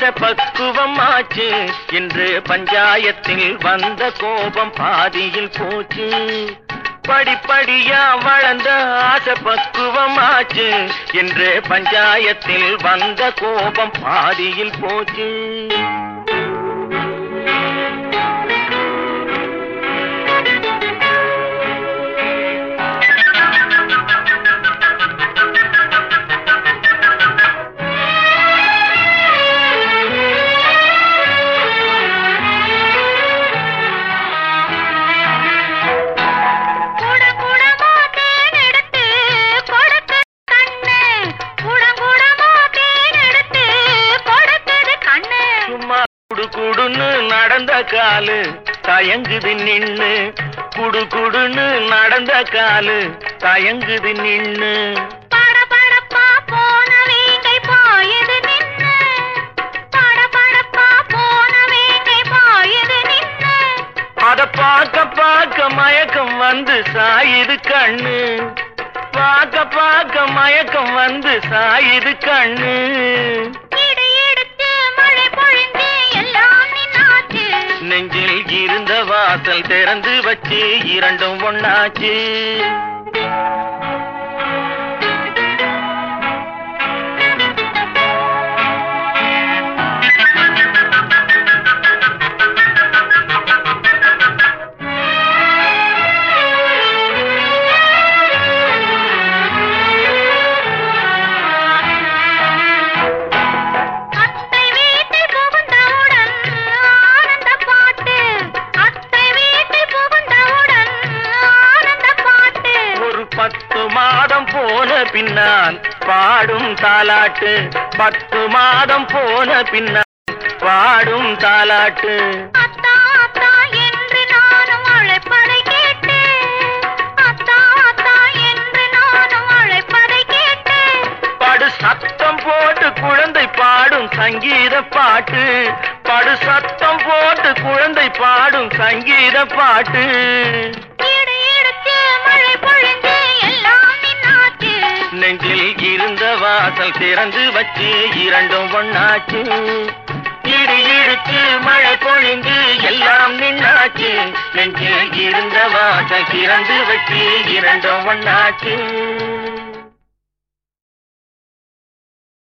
என்ற பக்குவம் ஆச்சு. என்று பஞ்சாயத்தில் வந்த கோபம் பாதியில் போச்சு. படிப்படியா வளர்ந்த ஆசை பக்குவம் ஆச்சு. என்று பஞ்சாயத்தில் வந்த கோபம் பாதியில் போச்சு. காலு தயங்குது நின்னு. குடு குடுன்னு நடந்த காலு தயங்குது நின்னு. பார்க்க பார்க்க மயக்கம் வந்து சாயுது கண்ணு. பார்க்க பார்க்க மயக்கம் வந்து சாயுது கண்ணு. வாசல் திறந்து வச்சு இரண்டும் ஒன்னாச்சு போன பின்னால் பாடும் தாலாட்டு. பத்து மாதம் போன பின்னால் பாடும் தாலாட்டு. சத்தம் போட்டு குழந்தை பாடும் சங்கீத பாட்டு. படு சத்தம் போட்டு குழந்தை பாடும் சங்கீத பாட்டு. வாசல் திறந்து வச்சு இரண்டும் ஒன்னாச்சு இடி இடிச்சு மழை பொழிந்து எல்லாம் நின்னாச்சு. நெஞ்சில் இருந்த வாசல் திறந்து வச்சு இரண்டும் ஒன்னாச்சு